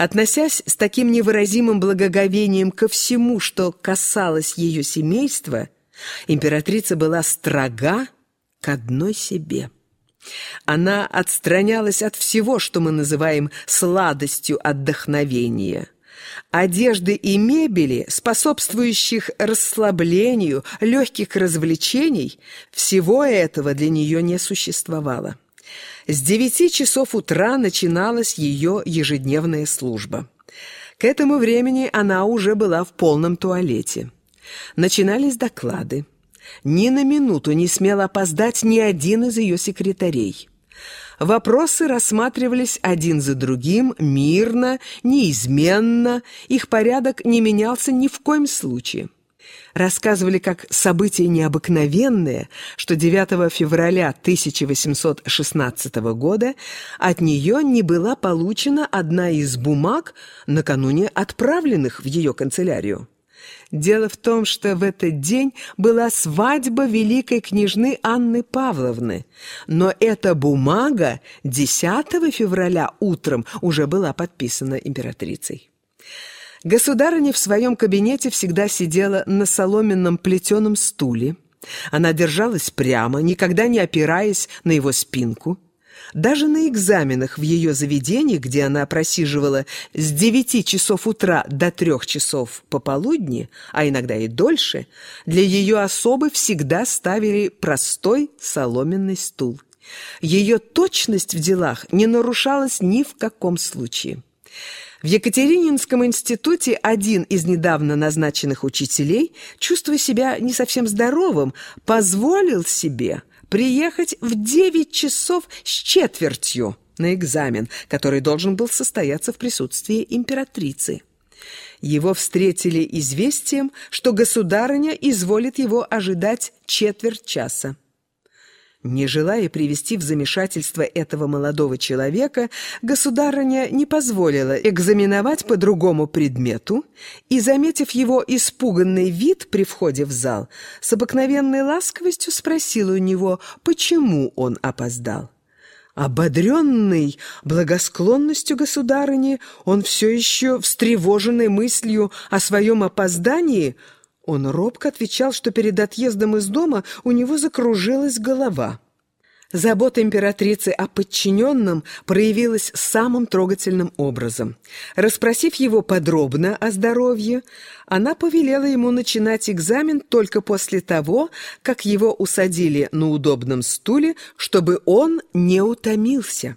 Относясь с таким невыразимым благоговением ко всему, что касалось ее семейства, императрица была строга к одной себе. Она отстранялась от всего, что мы называем сладостью отдохновения. Одежды и мебели, способствующих расслаблению, легких развлечений, всего этого для нее не существовало. С девяти часов утра начиналась ее ежедневная служба. К этому времени она уже была в полном туалете. Начинались доклады. Ни на минуту не смел опоздать ни один из ее секретарей. Вопросы рассматривались один за другим, мирно, неизменно, их порядок не менялся ни в коем случае. Рассказывали как событие необыкновенное, что 9 февраля 1816 года от нее не была получена одна из бумаг, накануне отправленных в ее канцелярию. Дело в том, что в этот день была свадьба великой княжны Анны Павловны, но эта бумага 10 февраля утром уже была подписана императрицей. Государыня в своем кабинете всегда сидела на соломенном плетеном стуле. Она держалась прямо, никогда не опираясь на его спинку. Даже на экзаменах в ее заведении, где она просиживала с 9 часов утра до 3 часов пополудни, а иногда и дольше, для ее особы всегда ставили простой соломенный стул. Ее точность в делах не нарушалась ни в каком случае. В Екатерининском институте один из недавно назначенных учителей, чувствуя себя не совсем здоровым, позволил себе приехать в 9 часов с четвертью на экзамен, который должен был состояться в присутствии императрицы. Его встретили известием, что государыня изволит его ожидать четверть часа. Не желая привести в замешательство этого молодого человека, государыня не позволила экзаменовать по другому предмету и, заметив его испуганный вид при входе в зал, с обыкновенной ласковостью спросила у него, почему он опоздал. Ободренный благосклонностью государыни, он все еще, встревоженный мыслью о своем опоздании, он робко отвечал, что перед отъездом из дома у него закружилась голова. Забота императрицы о подчиненном проявилась самым трогательным образом. Расспросив его подробно о здоровье, она повелела ему начинать экзамен только после того, как его усадили на удобном стуле, чтобы он не утомился.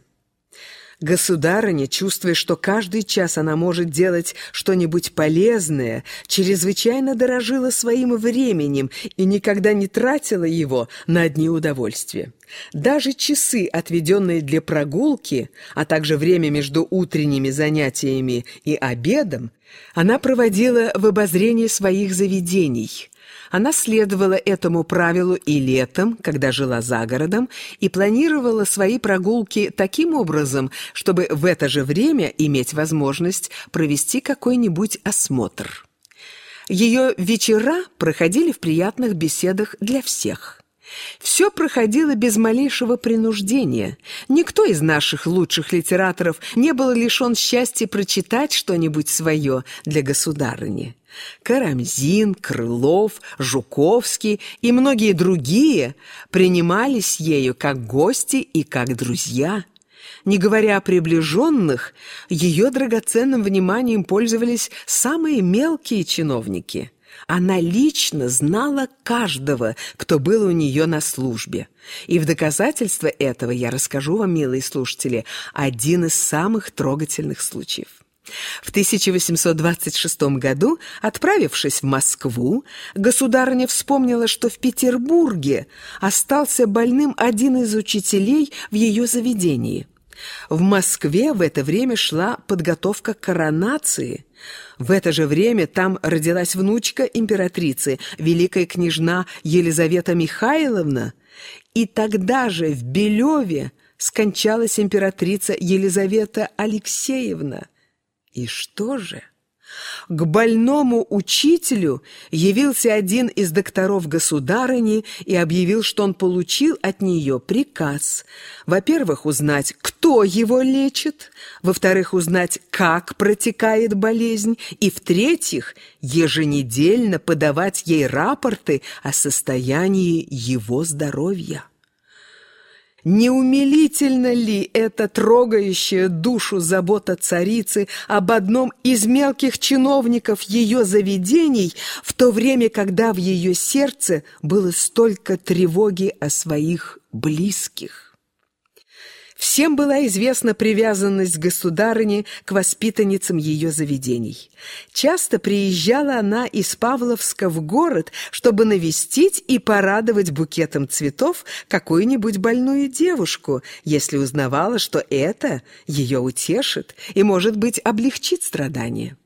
Государыня, чувствуя, что каждый час она может делать что-нибудь полезное, чрезвычайно дорожила своим временем и никогда не тратила его на одни удовольствия. Даже часы, отведенные для прогулки, а также время между утренними занятиями и обедом, она проводила в обозрении своих заведений – она следовала этому правилу и летом, когда жила за городом, и планировала свои прогулки таким образом, чтобы в это же время иметь возможность провести какой-нибудь осмотр. Ее вечера проходили в приятных беседах для всех. Все проходило без малейшего принуждения. Никто из наших лучших литераторов не был лишен счастья прочитать что-нибудь свое для государыни. Карамзин, Крылов, Жуковский и многие другие принимались ею как гости и как друзья. Не говоря о приближенных, ее драгоценным вниманием пользовались самые мелкие чиновники. Она лично знала каждого, кто был у нее на службе. И в доказательство этого я расскажу вам, милые слушатели, один из самых трогательных случаев. В 1826 году, отправившись в Москву, государыня вспомнила, что в Петербурге остался больным один из учителей в ее заведении. В Москве в это время шла подготовка к коронации. В это же время там родилась внучка императрицы, великая княжна Елизавета Михайловна, и тогда же в Белеве скончалась императрица Елизавета Алексеевна. И что же? К больному учителю явился один из докторов государыни и объявил, что он получил от нее приказ. Во-первых, узнать, кто его лечит, во-вторых, узнать, как протекает болезнь, и, в-третьих, еженедельно подавать ей рапорты о состоянии его здоровья. Не умилительно ли эта трогающая душу забота царицы об одном из мелких чиновников ее заведений, в то время, когда в ее сердце было столько тревоги о своих близких? Всем была известна привязанность государыни к воспитанницам ее заведений. Часто приезжала она из Павловска в город, чтобы навестить и порадовать букетом цветов какую-нибудь больную девушку, если узнавала, что это ее утешит и, может быть, облегчит страдания.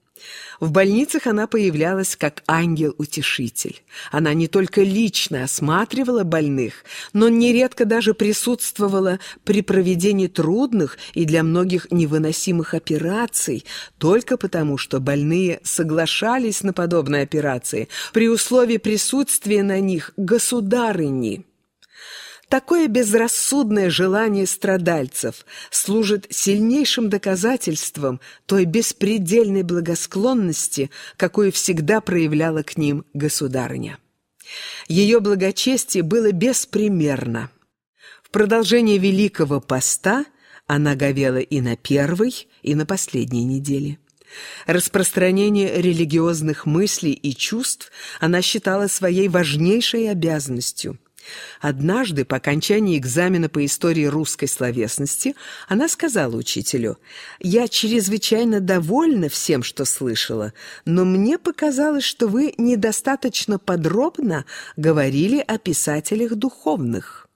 В больницах она появлялась как ангел-утешитель. Она не только лично осматривала больных, но нередко даже присутствовала при проведении трудных и для многих невыносимых операций, только потому, что больные соглашались на подобные операции при условии присутствия на них государыни. Такое безрассудное желание страдальцев служит сильнейшим доказательством той беспредельной благосклонности, какую всегда проявляла к ним государыня. Ее благочестие было беспримерно. В продолжение Великого Поста она говела и на первой, и на последней неделе. Распространение религиозных мыслей и чувств она считала своей важнейшей обязанностью – Однажды, по окончании экзамена по истории русской словесности, она сказала учителю, «Я чрезвычайно довольна всем, что слышала, но мне показалось, что вы недостаточно подробно говорили о писателях духовных».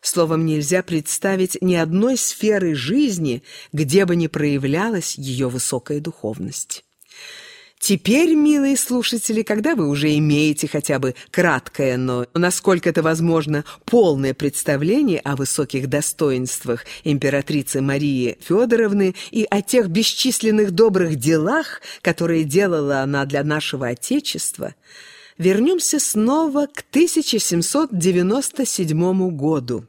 Словом, нельзя представить ни одной сферы жизни, где бы не проявлялась ее высокая духовность. Теперь, милые слушатели, когда вы уже имеете хотя бы краткое, но, насколько это возможно, полное представление о высоких достоинствах императрицы Марии Федоровны и о тех бесчисленных добрых делах, которые делала она для нашего Отечества, вернемся снова к 1797 году.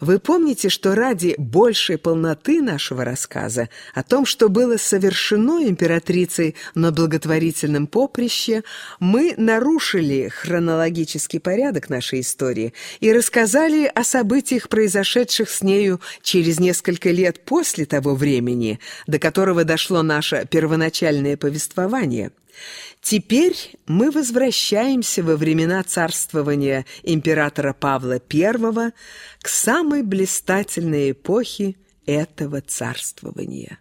Вы помните, что ради большей полноты нашего рассказа о том, что было совершено императрицей на благотворительном поприще, мы нарушили хронологический порядок нашей истории и рассказали о событиях, произошедших с нею через несколько лет после того времени, до которого дошло наше первоначальное повествование – Теперь мы возвращаемся во времена царствования императора Павла I к самой блистательной эпохе этого царствования.